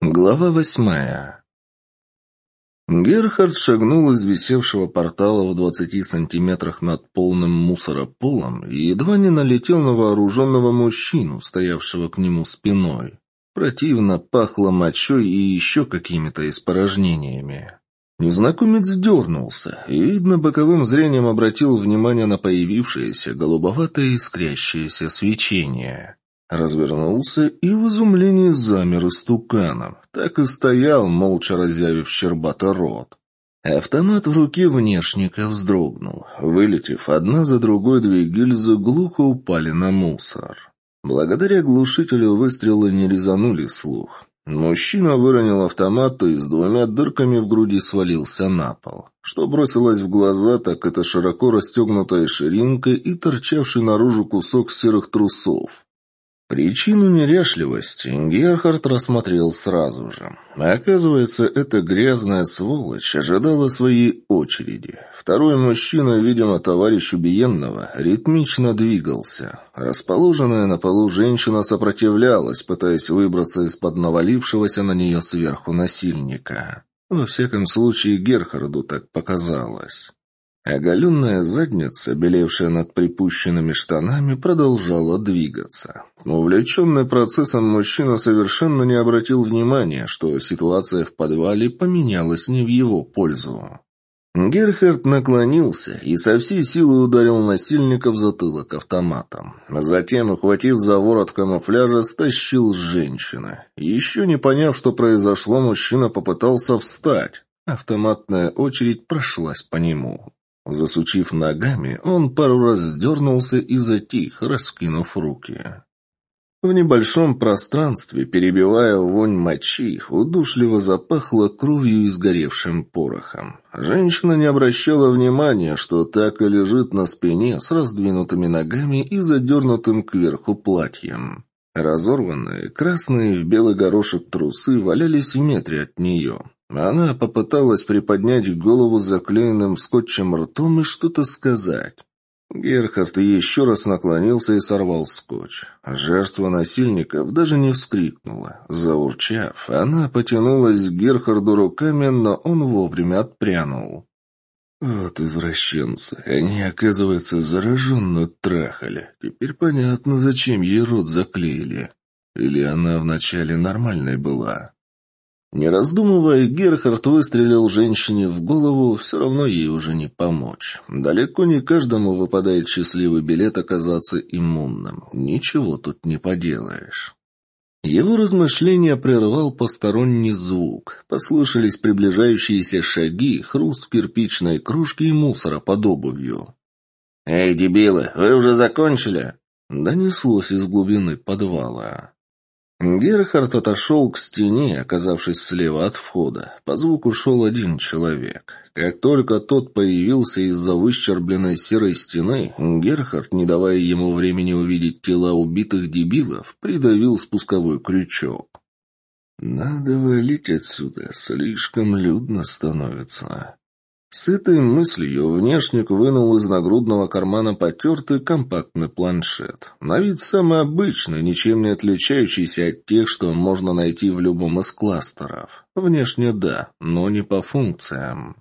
Глава восьмая Герхард шагнул из висевшего портала в двадцати сантиметрах над полным мусорополом и едва не налетел на вооруженного мужчину, стоявшего к нему спиной. Противно пахло мочой и еще какими-то испорожнениями. Незнакомец дернулся и, видно, боковым зрением обратил внимание на появившееся голубоватое искрящееся свечение. Развернулся и в изумлении замер истуканом. Так и стоял, молча разъявив щербато рот. Автомат в руке внешника вздрогнул. Вылетев одна за другой, две гильзы глухо упали на мусор. Благодаря глушителю выстрелы не резанули слух. Мужчина выронил автомат и с двумя дырками в груди свалился на пол. Что бросилось в глаза, так это широко расстегнутая ширинка и торчавший наружу кусок серых трусов. Причину неряшливости Герхард рассмотрел сразу же. Оказывается, эта грязная сволочь ожидала своей очереди. Второй мужчина, видимо, товарищ убиенного, ритмично двигался. Расположенная на полу женщина сопротивлялась, пытаясь выбраться из-под навалившегося на нее сверху насильника. Во всяком случае, Герхарду так показалось. Оголенная задница, белевшая над припущенными штанами, продолжала двигаться. Увлеченный процессом мужчина совершенно не обратил внимания, что ситуация в подвале поменялась не в его пользу. Герхард наклонился и со всей силы ударил насильника в затылок автоматом. Затем, ухватив за ворот камуфляжа, стащил с женщины. Еще не поняв, что произошло, мужчина попытался встать. Автоматная очередь прошлась по нему. Засучив ногами, он пару раз дернулся и затих, раскинув руки. В небольшом пространстве, перебивая вонь мочи, удушливо запахло кровью и сгоревшим порохом. Женщина не обращала внимания, что так и лежит на спине с раздвинутыми ногами и задернутым кверху платьем. Разорванные, красные в белый горошек трусы валялись в метре от нее. Она попыталась приподнять голову заклеенным скотчем ртом и что-то сказать. Герхард еще раз наклонился и сорвал скотч. Жертва насильников даже не вскрикнула. Заурчав, она потянулась к Герхарду руками, но он вовремя отпрянул. Вот извращенцы. Они, оказывается, зараженную трахали. Теперь понятно, зачем ей рот заклеили. Или она вначале нормальной была. Не раздумывая, Герхард выстрелил женщине в голову, все равно ей уже не помочь. Далеко не каждому выпадает счастливый билет оказаться иммунным. Ничего тут не поделаешь. Его размышления прервал посторонний звук. Послышались приближающиеся шаги, хруст кирпичной кружки и мусора под обувью. «Эй, дебилы, вы уже закончили?» Донеслось из глубины подвала. Герхард отошел к стене, оказавшись слева от входа. По звуку шел один человек. Как только тот появился из-за выщербленной серой стены, Герхард, не давая ему времени увидеть тела убитых дебилов, придавил спусковой крючок. «Надо валить отсюда, слишком людно становится». С этой мыслью внешник вынул из нагрудного кармана потертый компактный планшет. На вид самый обычный, ничем не отличающийся от тех, что можно найти в любом из кластеров. Внешне да, но не по функциям.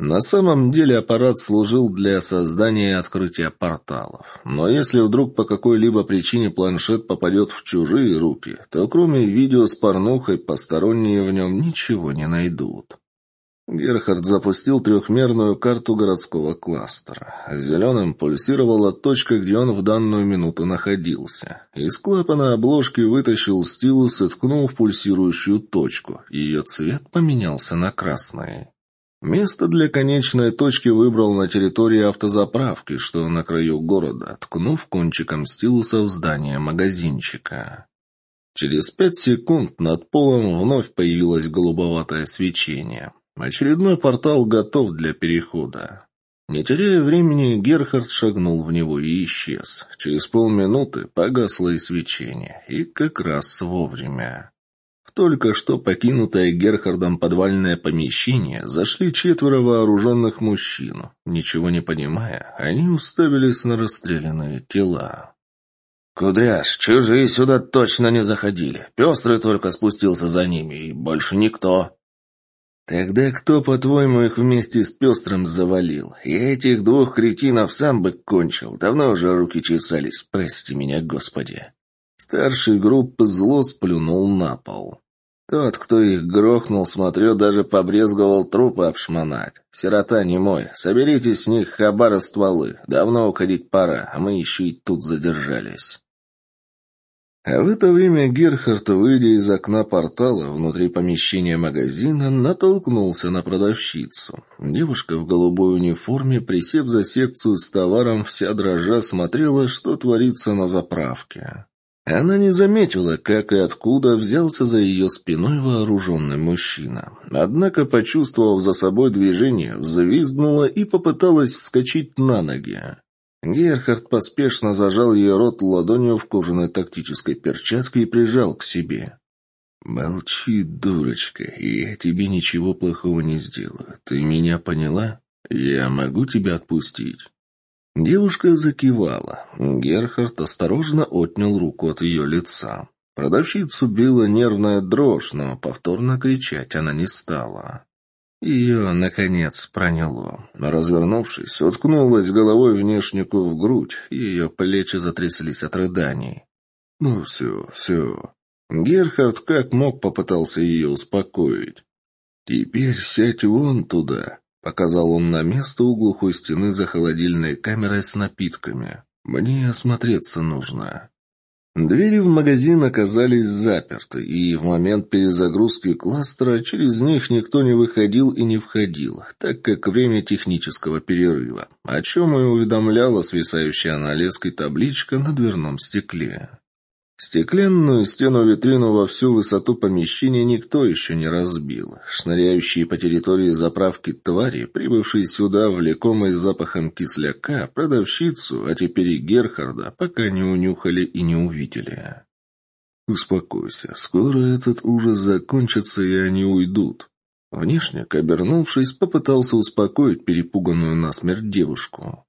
На самом деле аппарат служил для создания и открытия порталов. Но если вдруг по какой-либо причине планшет попадет в чужие руки, то кроме видео с порнухой посторонние в нем ничего не найдут. Герхард запустил трехмерную карту городского кластера. Зеленым пульсировала точка, где он в данную минуту находился. Из клапана обложки вытащил стилус и ткнул в пульсирующую точку. Ее цвет поменялся на красный. Место для конечной точки выбрал на территории автозаправки, что на краю города, ткнув кончиком стилуса в здание магазинчика. Через пять секунд над полом вновь появилось голубоватое свечение. Очередной портал готов для перехода. Не теряя времени, Герхард шагнул в него и исчез. Через полминуты погасло и свечение, и как раз вовремя. В только что покинутое Герхардом подвальное помещение зашли четверо вооруженных мужчин. Ничего не понимая, они уставились на расстрелянные тела. «Кудряш, чужие сюда точно не заходили. Пестрый только спустился за ними, и больше никто». «Тогда кто, по-твоему, их вместе с Пестрым завалил? Я этих двух кретинов сам бы кончил. Давно уже руки чесались, прости меня, Господи». Старший группы зло сплюнул на пол. Тот, кто их грохнул, смотрю, даже побрезговал трупы обшмонать. Сирота не мой. Соберите с них хабара стволы. Давно уходить пора, а мы еще и тут задержались. А в это время Герхард, выйдя из окна портала внутри помещения магазина, натолкнулся на продавщицу. Девушка в голубой униформе, присев за секцию с товаром, вся дрожа смотрела, что творится на заправке. Она не заметила, как и откуда взялся за ее спиной вооруженный мужчина. Однако, почувствовав за собой движение, взвизгнула и попыталась вскочить на ноги. Герхард поспешно зажал ее рот ладонью в кожаной тактической перчатке и прижал к себе. «Молчи, дурочка, я тебе ничего плохого не сделаю. Ты меня поняла? Я могу тебя отпустить?» Девушка закивала. Герхард осторожно отнял руку от ее лица. Продавщицу била нервная дрожь, но повторно кричать она не стала. Ее, наконец, проняло. Развернувшись, уткнулась головой внешнику в грудь, ее плечи затряслись от рыданий. «Ну все, все». Герхард как мог попытался ее успокоить. «Теперь сядь вон туда, Показал он на место у глухой стены за холодильной камерой с напитками. «Мне осмотреться нужно». Двери в магазин оказались заперты, и в момент перезагрузки кластера через них никто не выходил и не входил, так как время технического перерыва, о чем и уведомляла свисающая на леской табличка на дверном стекле. Стеклянную стену-витрину во всю высоту помещения никто еще не разбил. Шныряющие по территории заправки твари, прибывшие сюда, влекомые запахом кисляка, продавщицу, а теперь и Герхарда, пока не унюхали и не увидели. «Успокойся, скоро этот ужас закончится, и они уйдут». Внешник, обернувшись, попытался успокоить перепуганную насмерть девушку.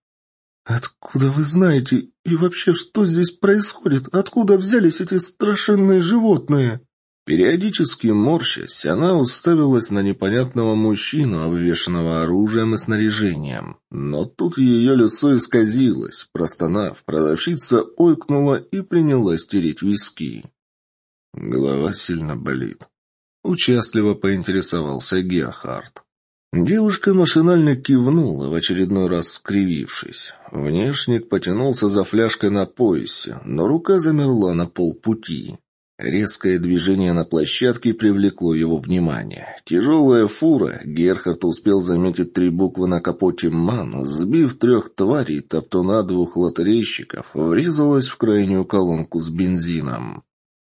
«Откуда вы знаете? И вообще, что здесь происходит? Откуда взялись эти страшенные животные?» Периодически морщась, она уставилась на непонятного мужчину, обвешанного оружием и снаряжением. Но тут ее лицо исказилось. Простонав, продавщица ойкнула и принялась тереть виски. Голова сильно болит. Участливо поинтересовался Герхард. Девушка машинально кивнула, в очередной раз скривившись. Внешник потянулся за фляжкой на поясе, но рука замерла на полпути. Резкое движение на площадке привлекло его внимание. Тяжелая фура, Герхард успел заметить три буквы на капоте «МАН», сбив трех тварей, топтуна двух лотерейщиков, врезалась в крайнюю колонку с бензином.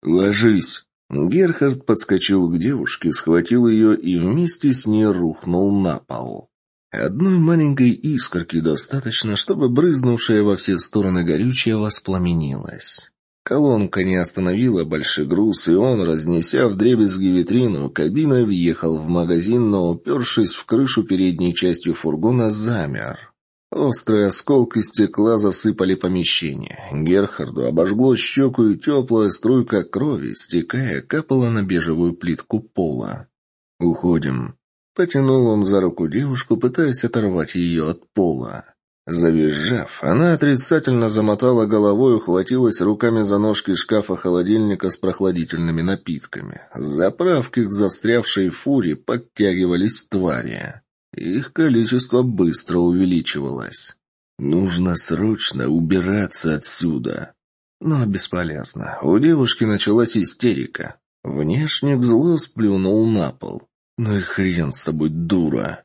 «Ложись!» Герхард подскочил к девушке, схватил ее и вместе с ней рухнул на пол. Одной маленькой искорки достаточно, чтобы брызнувшая во все стороны горючее воспламенилось. Колонка не остановила большой груз, и он, разнеся вдребезги витрину, кабиной въехал в магазин, но, упершись в крышу передней частью фургона, замер. Острые осколки стекла засыпали помещение. Герхарду обожгло щеку, и теплая струйка крови, стекая, капала на бежевую плитку пола. «Уходим». Потянул он за руку девушку, пытаясь оторвать ее от пола. Завизжав, она отрицательно замотала головой, ухватилась руками за ножки шкафа холодильника с прохладительными напитками. Заправки к застрявшей фуре подтягивались твари. Их количество быстро увеличивалось. Нужно срочно убираться отсюда. Но бесполезно. У девушки началась истерика. Внешник зло сплюнул на пол. «Ну и хрен с тобой, дура!»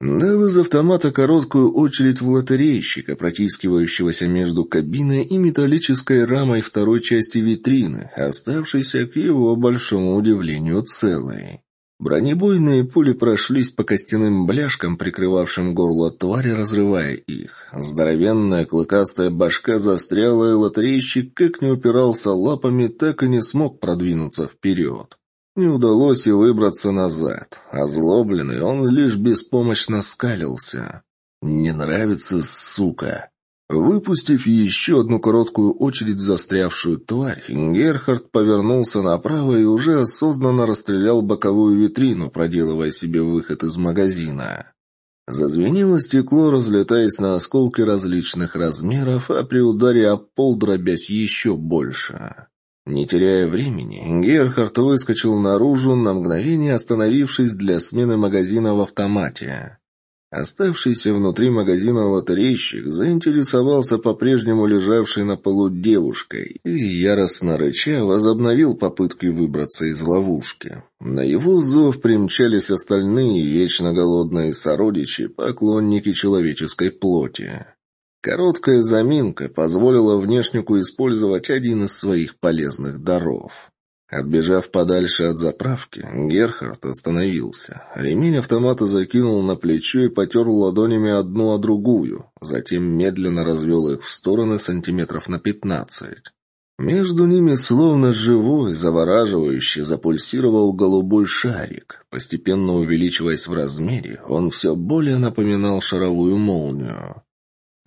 Дал из автомата короткую очередь в лотерейщика, протискивающегося между кабиной и металлической рамой второй части витрины, оставшейся, к его большому удивлению, целой. Бронебойные пули прошлись по костяным бляшкам, прикрывавшим горло твари, разрывая их. Здоровенная клыкастая башка застряла, и лотерейщик как не упирался лапами, так и не смог продвинуться вперед. Не удалось и выбраться назад. Озлобленный, он лишь беспомощно скалился. «Не нравится, сука!» Выпустив еще одну короткую очередь в застрявшую тварь, Герхард повернулся направо и уже осознанно расстрелял боковую витрину, проделывая себе выход из магазина. Зазвенело стекло, разлетаясь на осколки различных размеров, а при ударе об пол дробясь еще больше. Не теряя времени, Герхард выскочил наружу, на мгновение остановившись для смены магазина в автомате. Оставшийся внутри магазина лотерейщик заинтересовался по-прежнему лежавшей на полу девушкой и, яростно рыча, возобновил попытки выбраться из ловушки. На его зов примчались остальные вечно голодные сородичи, поклонники человеческой плоти. Короткая заминка позволила внешнику использовать один из своих полезных даров. Отбежав подальше от заправки, Герхард остановился. Ремень автомата закинул на плечо и потер ладонями одну о другую, затем медленно развел их в стороны сантиметров на пятнадцать. Между ними словно живой, завораживающий, запульсировал голубой шарик. Постепенно увеличиваясь в размере, он все более напоминал шаровую молнию.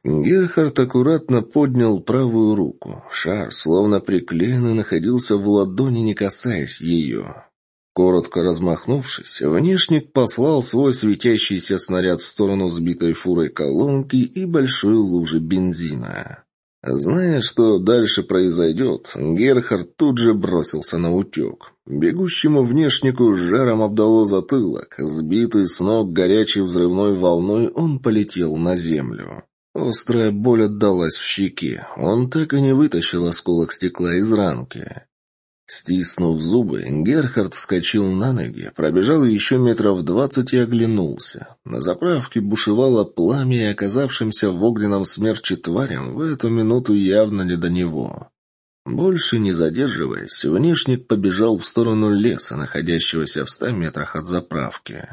Герхард аккуратно поднял правую руку. Шар, словно приклеенный, находился в ладони, не касаясь ее. Коротко размахнувшись, внешник послал свой светящийся снаряд в сторону сбитой фурой колонки и большой лужи бензина. Зная, что дальше произойдет, Герхард тут же бросился на утек. Бегущему внешнику жаром обдало затылок. Сбитый с ног горячей взрывной волной, он полетел на землю. Острая боль отдалась в щеке. Он так и не вытащил осколок стекла из ранки. Стиснув зубы, Герхард вскочил на ноги, пробежал еще метров двадцать и оглянулся. На заправке бушевало пламя, и оказавшимся в огненном смерче тварям в эту минуту явно не до него. Больше не задерживаясь, внешник побежал в сторону леса, находящегося в ста метрах от заправки.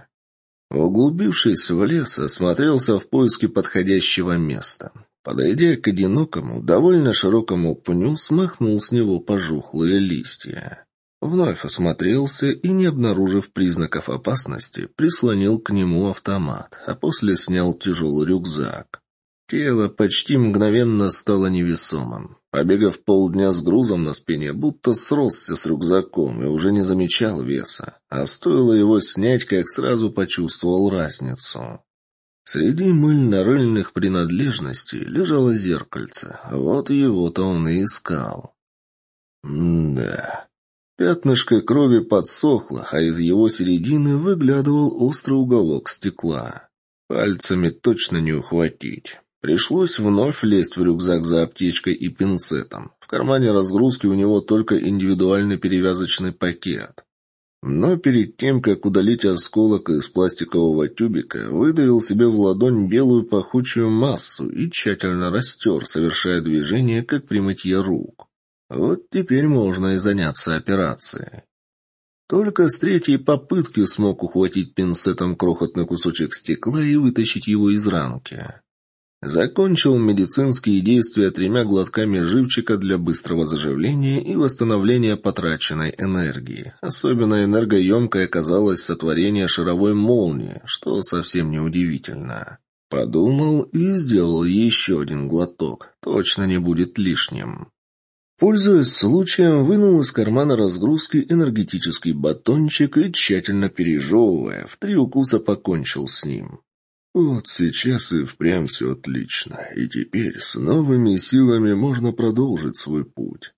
Углубившись в лес, осмотрелся в поиске подходящего места. Подойдя к одинокому, довольно широкому пню, смахнул с него пожухлые листья. Вновь осмотрелся и, не обнаружив признаков опасности, прислонил к нему автомат, а после снял тяжелый рюкзак. Тело почти мгновенно стало невесомым. Побегав полдня с грузом на спине, будто сросся с рюкзаком и уже не замечал веса. А стоило его снять, как сразу почувствовал разницу. Среди мыльно-рыльных принадлежностей лежало зеркальце. Вот его-то он и искал. М-да. Пятнышко крови подсохло, а из его середины выглядывал острый уголок стекла. Пальцами точно не ухватить. Пришлось вновь лезть в рюкзак за аптечкой и пинцетом. В кармане разгрузки у него только индивидуальный перевязочный пакет. Но перед тем, как удалить осколок из пластикового тюбика, выдавил себе в ладонь белую пахучую массу и тщательно растер, совершая движение, как при мытье рук. Вот теперь можно и заняться операцией. Только с третьей попытки смог ухватить пинцетом крохотный кусочек стекла и вытащить его из ранки. Закончил медицинские действия тремя глотками живчика для быстрого заживления и восстановления потраченной энергии. Особенно энергоемкой оказалось сотворение шаровой молнии, что совсем не удивительно. Подумал и сделал еще один глоток. Точно не будет лишним. Пользуясь случаем, вынул из кармана разгрузки энергетический батончик и, тщательно пережевывая, в три укуса покончил с ним. Вот сейчас и впрямь все отлично, и теперь с новыми силами можно продолжить свой путь.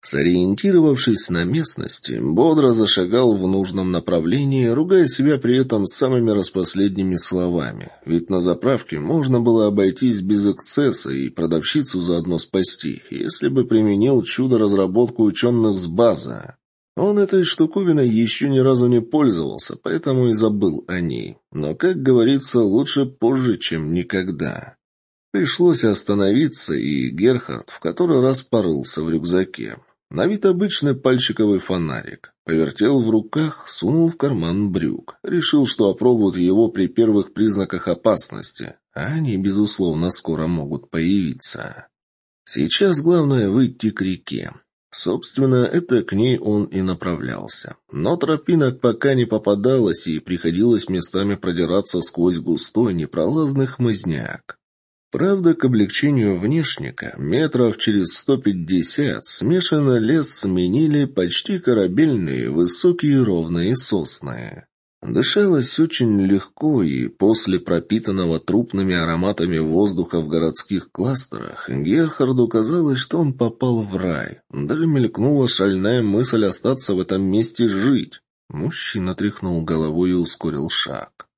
Сориентировавшись на местности, бодро зашагал в нужном направлении, ругая себя при этом самыми распоследними словами. Ведь на заправке можно было обойтись без эксцесса и продавщицу заодно спасти, если бы применил чудо-разработку ученых с базы. Он этой штуковиной еще ни разу не пользовался, поэтому и забыл о ней. Но, как говорится, лучше позже, чем никогда. Пришлось остановиться, и Герхард в который раз порылся в рюкзаке. На вид обычный пальчиковый фонарик. Повертел в руках, сунул в карман брюк. Решил, что опробуют его при первых признаках опасности. А они, безусловно, скоро могут появиться. Сейчас главное выйти к реке. Собственно, это к ней он и направлялся. Но тропинок пока не попадалось, и приходилось местами продираться сквозь густой непролазный хмызняк. Правда, к облегчению внешника, метров через сто пятьдесят, смешанный лес сменили почти корабельные, высокие ровные сосны. Дышалось очень легко, и после пропитанного трупными ароматами воздуха в городских кластерах Герхарду казалось, что он попал в рай. Даже мелькнула шальная мысль остаться в этом месте жить. Мужчина тряхнул головой и ускорил шаг.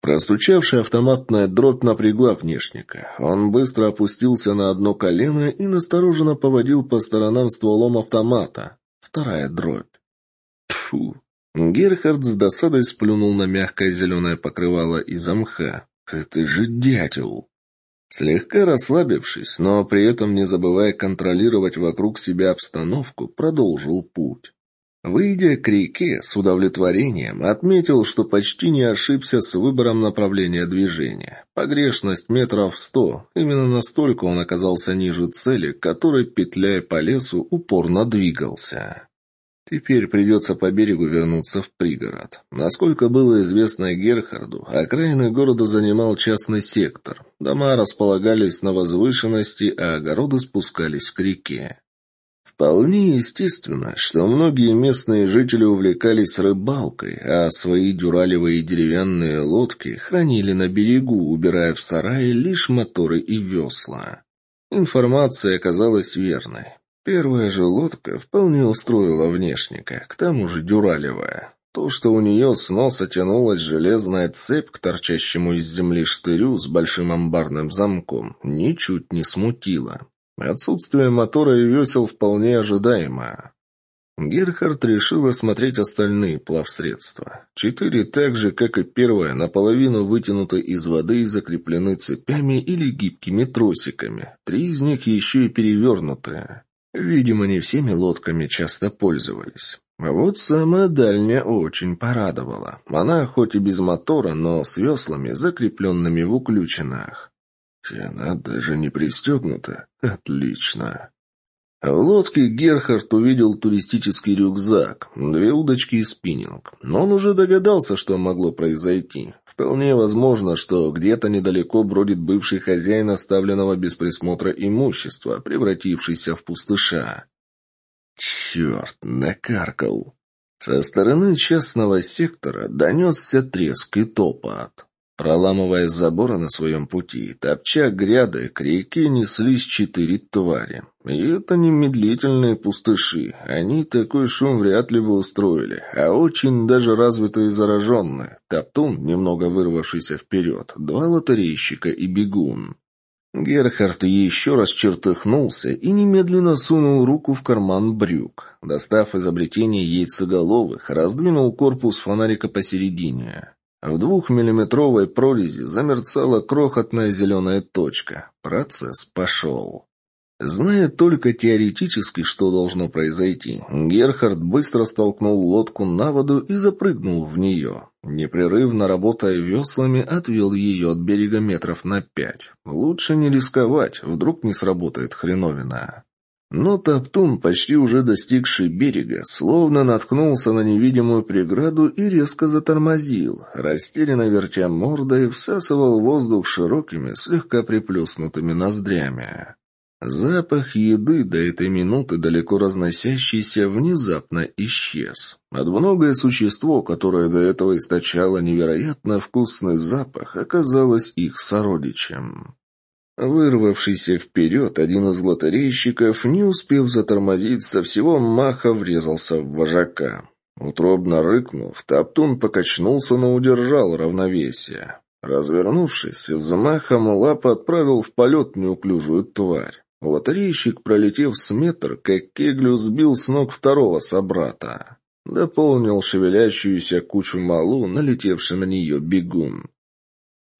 Простучавшая автоматная дробь напрягла внешника. Он быстро опустился на одно колено и настороженно поводил по сторонам стволом автомата. Вторая дробь. Тфу. Герхард с досадой сплюнул на мягкое зеленое покрывало из мха. «Это же дятел!» Слегка расслабившись, но при этом не забывая контролировать вокруг себя обстановку, продолжил путь. Выйдя к реке, с удовлетворением отметил, что почти не ошибся с выбором направления движения. Погрешность метров сто, именно настолько он оказался ниже цели, которой, петляя по лесу, упорно двигался. Теперь придется по берегу вернуться в пригород. Насколько было известно Герхарду, окраины города занимал частный сектор. Дома располагались на возвышенности, а огороды спускались к реке. Вполне естественно, что многие местные жители увлекались рыбалкой, а свои дюралевые деревянные лодки хранили на берегу, убирая в сарае лишь моторы и весла. Информация оказалась верной. Первая же лодка вполне устроила внешника, к тому же дюралевая. То, что у нее с носа тянулась железная цепь к торчащему из земли штырю с большим амбарным замком, ничуть не смутило. Отсутствие мотора и весел вполне ожидаемо. Герхард решил осмотреть остальные плавсредства. Четыре, так же, как и первое, наполовину вытянуты из воды и закреплены цепями или гибкими тросиками. Три из них еще и перевернутые. Видимо, не всеми лодками часто пользовались. А вот самая дальняя очень порадовала. Она хоть и без мотора, но с веслами, закрепленными в уключенных. И она даже не пристегнута. Отлично. В лодке Герхард увидел туристический рюкзак, две удочки и спиннинг. Но он уже догадался, что могло произойти. Вполне возможно, что где-то недалеко бродит бывший хозяин оставленного без присмотра имущества, превратившийся в пустыша. Черт, накаркал. Со стороны частного сектора донесся треск и топот. Проламывая заборы на своем пути, топча гряды, к реке неслись четыре твари. И это не медлительные пустыши. Они такой шум вряд ли бы устроили, а очень даже развитые зараженные. Топтун, немного вырвавшийся вперед, два лотерейщика и бегун. Герхард еще раз чертыхнулся и немедленно сунул руку в карман брюк. Достав изобретение яйцеголовых, раздвинул корпус фонарика посередине. В двухмиллиметровой прорези замерцала крохотная зеленая точка. Процесс пошел. Зная только теоретически, что должно произойти, Герхард быстро столкнул лодку на воду и запрыгнул в нее. Непрерывно работая веслами, отвел ее от берега метров на пять. Лучше не рисковать, вдруг не сработает хреновина. Но Топтун, почти уже достигший берега, словно наткнулся на невидимую преграду и резко затормозил, растерянно вертя мордой, всасывал воздух широкими, слегка приплюснутыми ноздрями. Запах еды до этой минуты, далеко разносящийся, внезапно исчез. Одноногое существо, которое до этого источало невероятно вкусный запах, оказалось их сородичем. Вырвавшийся вперед, один из лотерейщиков, не успев затормозить, со всего маха врезался в вожака. Утробно рыкнув, Топтун покачнулся, но удержал равновесие. Развернувшись, взмахом лапы отправил в полет неуклюжую тварь. Лотерейщик, пролетев с метр, как кеглю сбил с ног второго собрата. Дополнил шевелящуюся кучу малу, налетевший на нее бегун.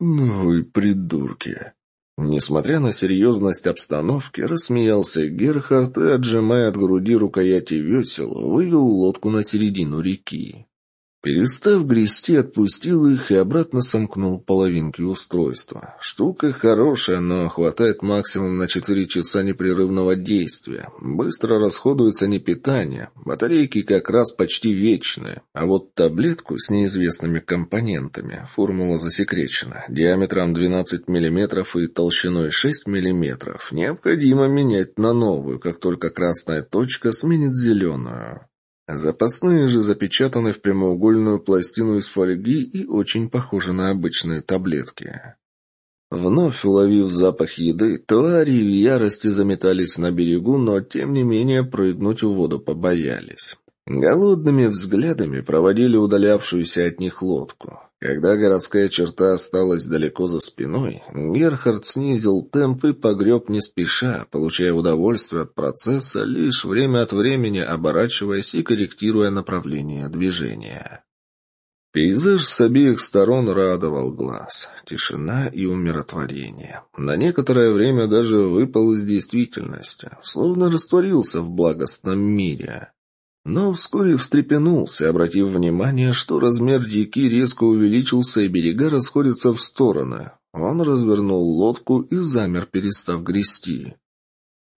«Ну и придурки!» Несмотря на серьезность обстановки, рассмеялся Герхард и, отжимая от груди рукояти весел, вывел лодку на середину реки. Перестав грести, отпустил их и обратно сомкнул половинки устройства. Штука хорошая, но хватает максимум на 4 часа непрерывного действия. Быстро расходуется не питание, батарейки как раз почти вечные. А вот таблетку с неизвестными компонентами, формула засекречена, диаметром 12 мм и толщиной 6 мм, необходимо менять на новую, как только красная точка сменит зеленую. Запасные же запечатаны в прямоугольную пластину из фольги и очень похожи на обычные таблетки. Вновь уловив запах еды, твари в ярости заметались на берегу, но тем не менее прыгнуть в воду побоялись. Голодными взглядами проводили удалявшуюся от них лодку. Когда городская черта осталась далеко за спиной, Герхард снизил темп и погреб не спеша, получая удовольствие от процесса, лишь время от времени оборачиваясь и корректируя направление движения. Пейзаж с обеих сторон радовал глаз. Тишина и умиротворение. На некоторое время даже выпал из действительности, словно растворился в благостном мире. Но вскоре встрепенулся, обратив внимание, что размер реки резко увеличился и берега расходятся в стороны. Он развернул лодку и замер, перестав грести.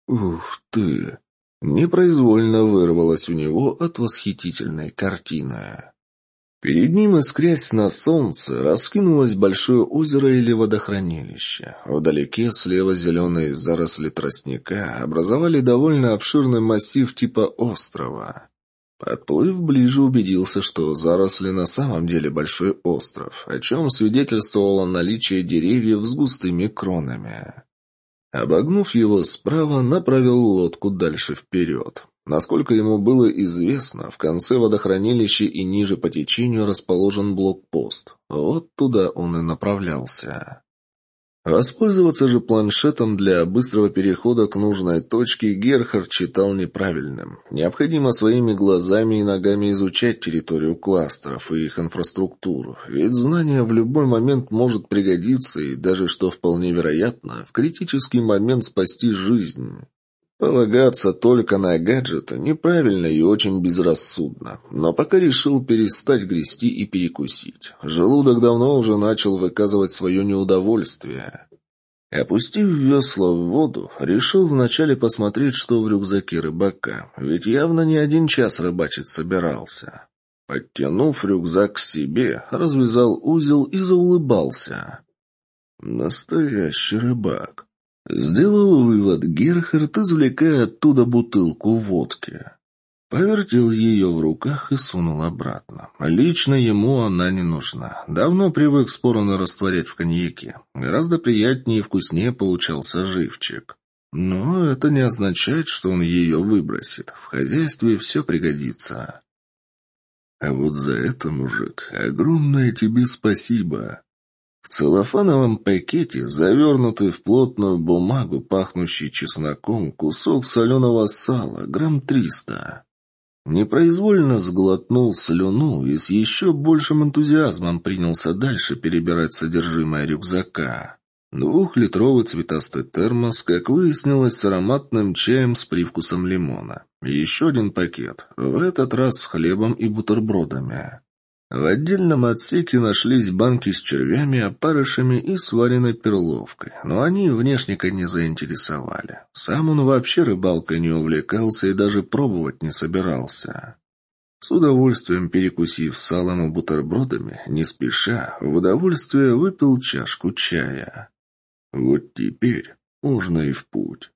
«Ух ты!» Непроизвольно вырвалось у него от восхитительной картины. Перед ним, искрясь на солнце, раскинулось большое озеро или водохранилище. Вдалеке слева зеленые заросли тростника образовали довольно обширный массив типа острова. Подплыв ближе, убедился, что заросли на самом деле большой остров, о чем свидетельствовало наличие деревьев с густыми кронами. Обогнув его справа, направил лодку дальше вперед. Насколько ему было известно, в конце водохранилища и ниже по течению расположен блокпост. Вот туда он и направлялся. Воспользоваться же планшетом для быстрого перехода к нужной точке Герхард читал неправильным. Необходимо своими глазами и ногами изучать территорию кластеров и их инфраструктуру, ведь знание в любой момент может пригодиться и даже, что вполне вероятно, в критический момент спасти жизнь. Полагаться только на гаджеты неправильно и очень безрассудно, но пока решил перестать грести и перекусить. Желудок давно уже начал выказывать свое неудовольствие. Опустив весла в воду, решил вначале посмотреть, что в рюкзаке рыбака, ведь явно не один час рыбачить собирался. Подтянув рюкзак к себе, развязал узел и заулыбался. Настоящий рыбак. Сделал вывод Герхард, извлекая оттуда бутылку водки. Повертел ее в руках и сунул обратно. Лично ему она не нужна. Давно привык спорно растворять в коньяке. Гораздо приятнее и вкуснее получался живчик. Но это не означает, что он ее выбросит. В хозяйстве все пригодится. А вот за это, мужик, огромное тебе спасибо. В целлофановом пакете, завернутый в плотную бумагу, пахнущий чесноком, кусок соленого сала, грамм триста. Непроизвольно сглотнул слюну и с еще большим энтузиазмом принялся дальше перебирать содержимое рюкзака. Двухлитровый цветастый термос, как выяснилось, с ароматным чаем с привкусом лимона. Еще один пакет, в этот раз с хлебом и бутербродами. В отдельном отсеке нашлись банки с червями, опарышами и сваренной перловкой, но они внешника не заинтересовали. Сам он вообще рыбалкой не увлекался и даже пробовать не собирался. С удовольствием перекусив салом и бутербродами, не спеша, в удовольствие выпил чашку чая. Вот теперь можно и в путь.